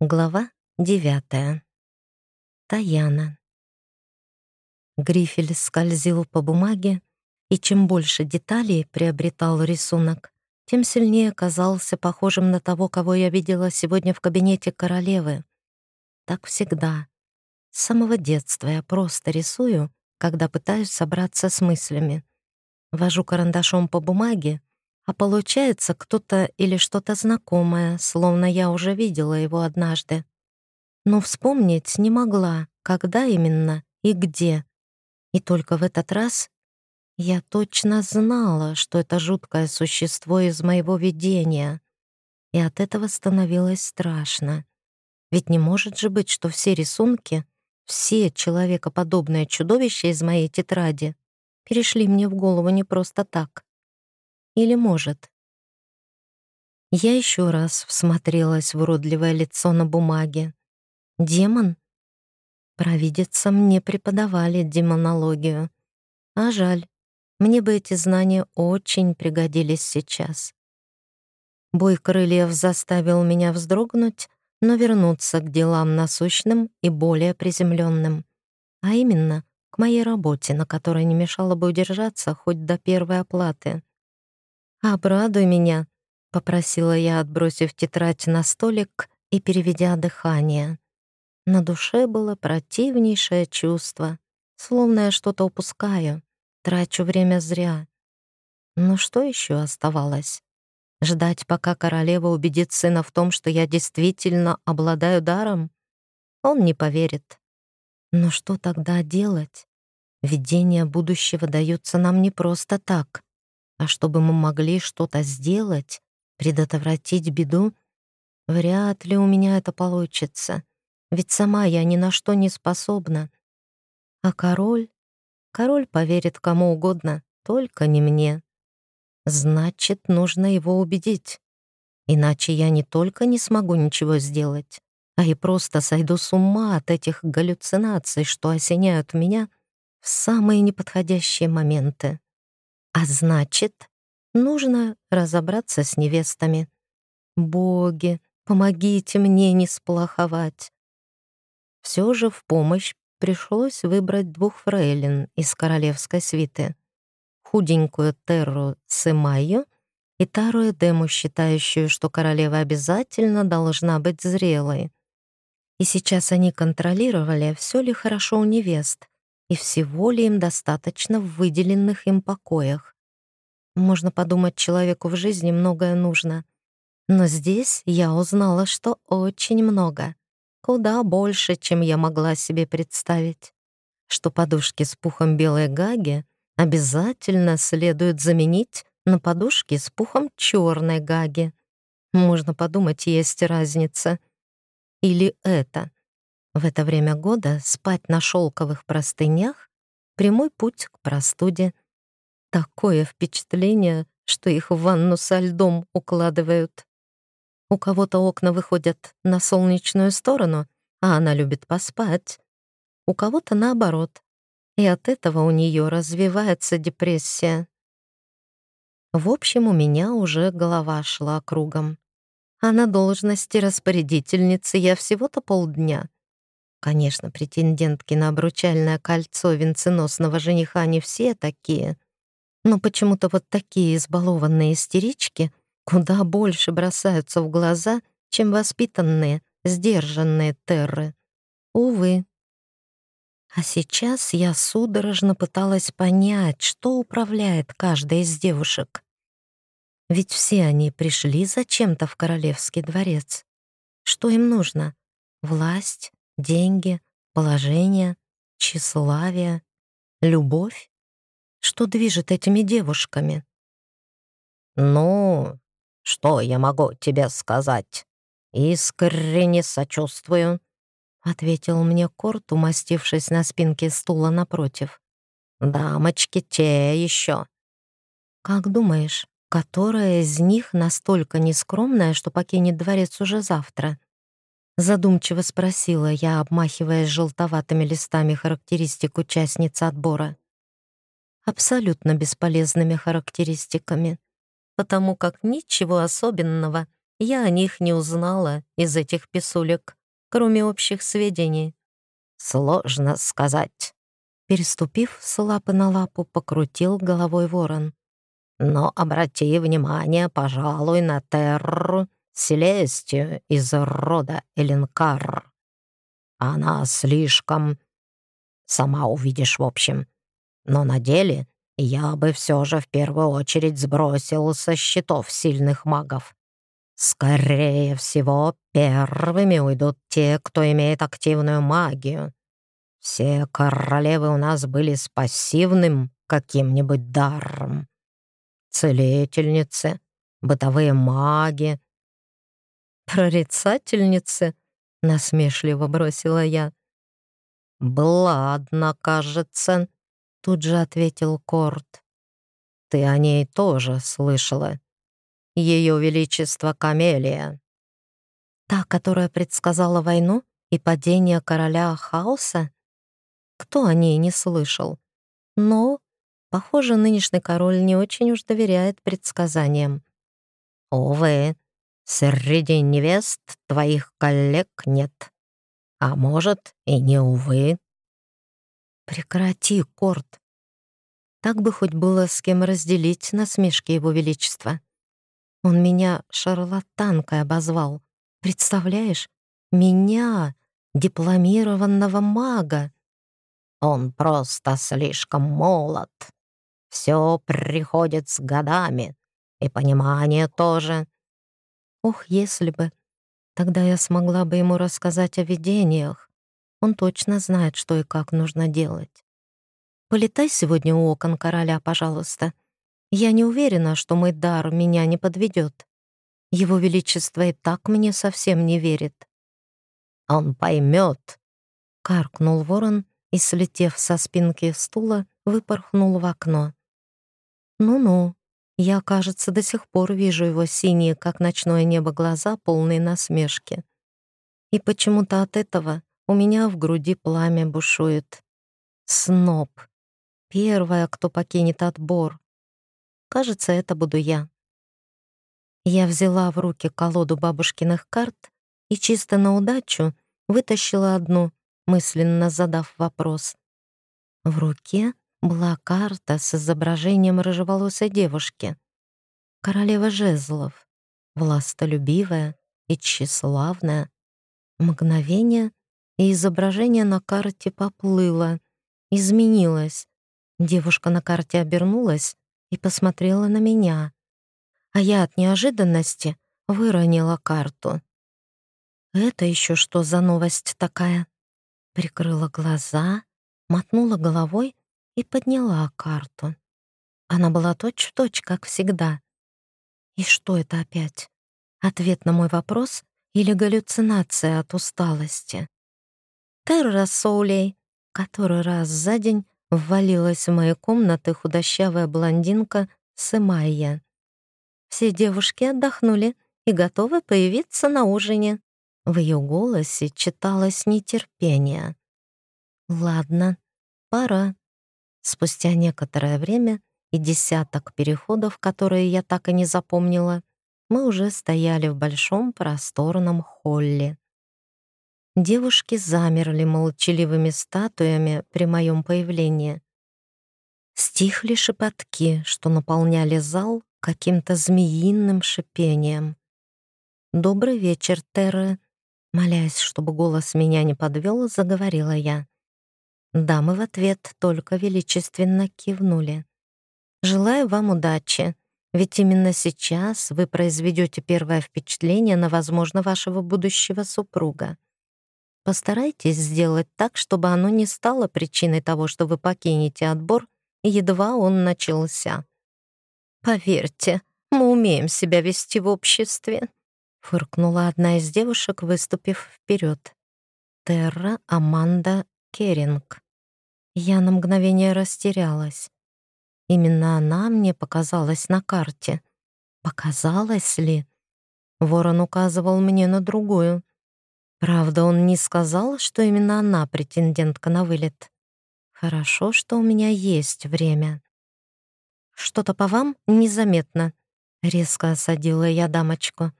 Глава девятая. Таяна. Грифель скользил по бумаге, и чем больше деталей приобретал рисунок, тем сильнее казался похожим на того, кого я видела сегодня в кабинете королевы. Так всегда. С самого детства я просто рисую, когда пытаюсь собраться с мыслями. Вожу карандашом по бумаге, а получается кто-то или что-то знакомое, словно я уже видела его однажды. Но вспомнить не могла, когда именно и где. И только в этот раз я точно знала, что это жуткое существо из моего видения. И от этого становилось страшно. Ведь не может же быть, что все рисунки, все человекоподобные чудовища из моей тетради перешли мне в голову не просто так. Или может? Я еще раз всмотрелась в уродливое лицо на бумаге. Демон? Провидицам не преподавали демонологию. А жаль, мне бы эти знания очень пригодились сейчас. Бой крыльев заставил меня вздрогнуть, но вернуться к делам насущным и более приземленным, а именно к моей работе, на которой не мешало бы удержаться хоть до первой оплаты. «Обрадуй меня», — попросила я, отбросив тетрадь на столик и переведя дыхание. На душе было противнейшее чувство, словно я что-то упускаю, трачу время зря. Но что еще оставалось? Ждать, пока королева убедит сына в том, что я действительно обладаю даром? Он не поверит. Но что тогда делать? Видения будущего даются нам не просто так. А чтобы мы могли что-то сделать, предотвратить беду, вряд ли у меня это получится. Ведь сама я ни на что не способна. А король? Король поверит кому угодно, только не мне. Значит, нужно его убедить. Иначе я не только не смогу ничего сделать, а и просто сойду с ума от этих галлюцинаций, что осеняют меня в самые неподходящие моменты. А значит, нужно разобраться с невестами. Боги, помогите мне не сплоховать. Все же в помощь пришлось выбрать двух фрейлин из королевской свиты. Худенькую Терру Сымаю и Тару Эдему, считающую, что королева обязательно должна быть зрелой. И сейчас они контролировали, все ли хорошо у невест, и всего ли им достаточно в выделенных им покоях. Можно подумать, человеку в жизни многое нужно. Но здесь я узнала, что очень много. Куда больше, чем я могла себе представить. Что подушки с пухом белой гаги обязательно следует заменить на подушки с пухом черной гаги. Можно подумать, есть разница. Или это. В это время года спать на шелковых простынях — прямой путь к простуде. Такое впечатление, что их в ванну со льдом укладывают. У кого-то окна выходят на солнечную сторону, а она любит поспать. У кого-то наоборот. И от этого у нее развивается депрессия. В общем, у меня уже голова шла кругом. А на должности распорядительницы я всего-то полдня. Конечно, претендентки на обручальное кольцо венценосного жениха не все такие, но почему-то вот такие избалованные истерички куда больше бросаются в глаза, чем воспитанные, сдержанные терры. Увы. А сейчас я судорожно пыталась понять, что управляет каждой из девушек. Ведь все они пришли зачем-то в королевский дворец. Что им нужно? Власть? Деньги, положение, тщеславие, любовь? Что движет этими девушками? «Ну, что я могу тебе сказать? Искренне сочувствую», — ответил мне Корт, умастившись на спинке стула напротив. «Дамочки те еще». «Как думаешь, которая из них настолько нескромная, что покинет дворец уже завтра?» Задумчиво спросила я, обмахиваясь желтоватыми листами характеристик участницы отбора. Абсолютно бесполезными характеристиками, потому как ничего особенного я о них не узнала из этих писулек, кроме общих сведений. Сложно сказать. Переступив с лапы на лапу, покрутил головой ворон. Но обрати внимание, пожалуй, на Терру Селестию из рода Эленкар. Она слишком... Сама увидишь, в общем. Но на деле я бы все же в первую очередь сбросил со счетов сильных магов. Скорее всего, первыми уйдут те, кто имеет активную магию. Все королевы у нас были с пассивным каким-нибудь даром. Целительницы, бытовые маги. «Прорицательницы?» — насмешливо бросила я. «Была одна, кажется», — тут же ответил Корт. «Ты о ней тоже слышала. Ее Величество Камелия». «Та, которая предсказала войну и падение короля хаоса?» Кто о ней не слышал? Но, похоже, нынешний король не очень уж доверяет предсказаниям. «Увы, среди невест твоих коллег нет. А может, и не увы». «Прекрати, Корт. Так бы хоть было с кем разделить насмешки его величества. Он меня шарлатанкой обозвал. Представляешь? Меня, дипломированного мага. Он просто слишком молод. Все приходит с годами. И понимание тоже. Ох, если бы. Тогда я смогла бы ему рассказать о видениях. Он точно знает, что и как нужно делать. Полетай сегодня у окон короля, пожалуйста. Я не уверена, что мой дар меня не подведет. Его Величество и так мне совсем не верит. Он поймет, каркнул ворон и, слетев со спинки стула, выпорхнул в окно. «Ну-ну, я, кажется, до сих пор вижу его синие, как ночное небо, глаза, полные насмешки. И почему-то от этого у меня в груди пламя бушует. Сноб. Первая, кто покинет отбор. Кажется, это буду я. Я взяла в руки колоду бабушкиных карт и чисто на удачу вытащила одну, мысленно задав вопрос. В руке была карта с изображением рыжеволосой девушки. Королева жезлов, властолюбивая и тщеславная. Мгновение, и изображение на карте поплыло, изменилось. Девушка на карте обернулась и посмотрела на меня, а я от неожиданности выронила карту. Это еще что за новость такая? прикрыла глаза, мотнула головой и подняла карту. Она была точь-в-точь, точь, как всегда. И что это опять? Ответ на мой вопрос или галлюцинация от усталости? Терра Соулей, который раз за день ввалилась в мои комнаты худощавая блондинка Сымайя. Все девушки отдохнули и готовы появиться на ужине. В ее голосе читалось нетерпение. «Ладно, пора». Спустя некоторое время и десяток переходов, которые я так и не запомнила, мы уже стояли в большом просторном холле. Девушки замерли молчаливыми статуями при моем появлении. Стихли шепотки, что наполняли зал каким-то змеиным шипением. «Добрый вечер, Терра», Молясь, чтобы голос меня не подвел, заговорила я. Дамы в ответ только величественно кивнули. «Желаю вам удачи, ведь именно сейчас вы произведете первое впечатление на, возможно, вашего будущего супруга. Постарайтесь сделать так, чтобы оно не стало причиной того, что вы покинете отбор, едва он начался. Поверьте, мы умеем себя вести в обществе, фыркнула одна из девушек, выступив вперед. Терра Аманда Керинг. Я на мгновение растерялась. Именно она мне показалась на карте. Показалась ли? Ворон указывал мне на другую. Правда, он не сказал, что именно она претендентка на вылет. Хорошо, что у меня есть время. Что-то по вам незаметно. Резко осадила я дамочку.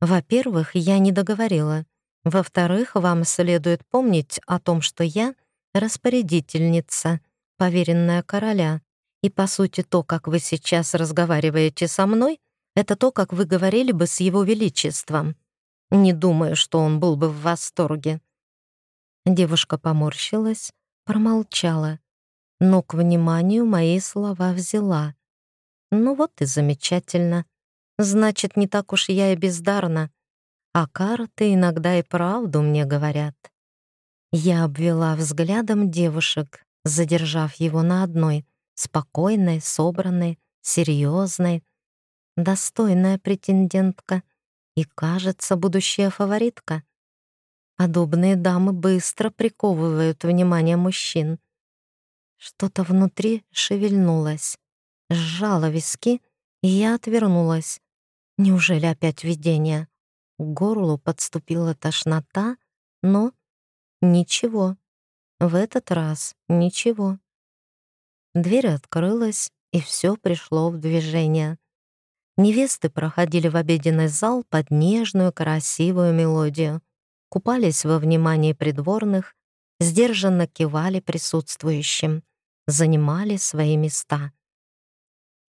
Во-первых, я не договорила. Во-вторых, вам следует помнить о том, что я распорядительница, поверенная короля, и, по сути, то, как вы сейчас разговариваете со мной, это то, как вы говорили бы с его величеством. Не думаю, что он был бы в восторге». Девушка поморщилась, промолчала, но к вниманию мои слова взяла. «Ну вот и замечательно. Значит, не так уж я и бездарна. А карты иногда и правду мне говорят». Я обвела взглядом девушек, задержав его на одной, спокойной, собранной, серьезной, достойная претендентка и, кажется, будущая фаворитка. Подобные дамы быстро приковывают внимание мужчин. Что-то внутри шевельнулось, сжало виски, и я отвернулась. Неужели опять видение? К горлу подступила тошнота, но ничего. В этот раз ничего. Дверь открылась, и все пришло в движение. Невесты проходили в обеденный зал под нежную, красивую мелодию, купались во внимании придворных, сдержанно кивали присутствующим, занимали свои места.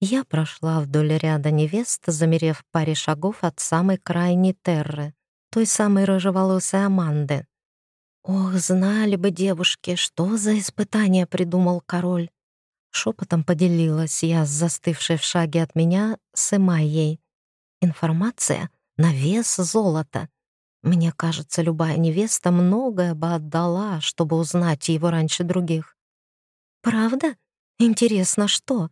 Я прошла вдоль ряда невест, замерев паре шагов от самой крайней Терры, той самой рыжеволосой Аманды. Ох, знали бы девушки, что за испытание придумал король. Шепотом поделилась я с застывшей в шаге от меня с Эмайей. Информация на вес золота. Мне кажется, любая невеста многое бы отдала, чтобы узнать его раньше других. «Правда? Интересно, что?»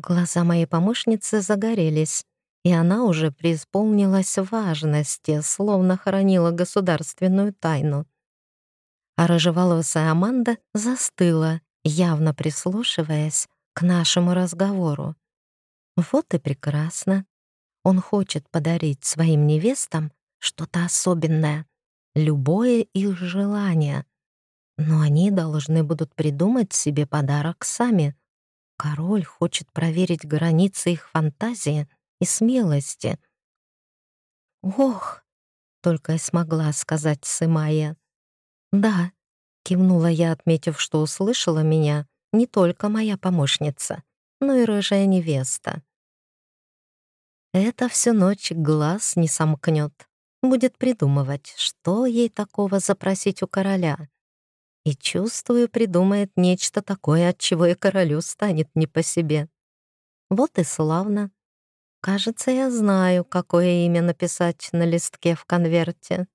Глаза моей помощницы загорелись, и она уже преисполнилась важности, словно хранила государственную тайну. А рыжеволосая Аманда застыла, явно прислушиваясь к нашему разговору. Вот и прекрасно. Он хочет подарить своим невестам что-то особенное, любое их желание. Но они должны будут придумать себе подарок сами. Король хочет проверить границы их фантазии и смелости. «Ох!» — только и смогла сказать Сымая. «Да, Кивнула я, отметив, что услышала меня не только моя помощница, но и рыжая невеста. Это всю ночь глаз не сомкнет. Будет придумывать, что ей такого запросить у короля. И, чувствую, придумает нечто такое, от чего и королю станет не по себе. Вот и славно. Кажется, я знаю, какое имя написать на листке в конверте.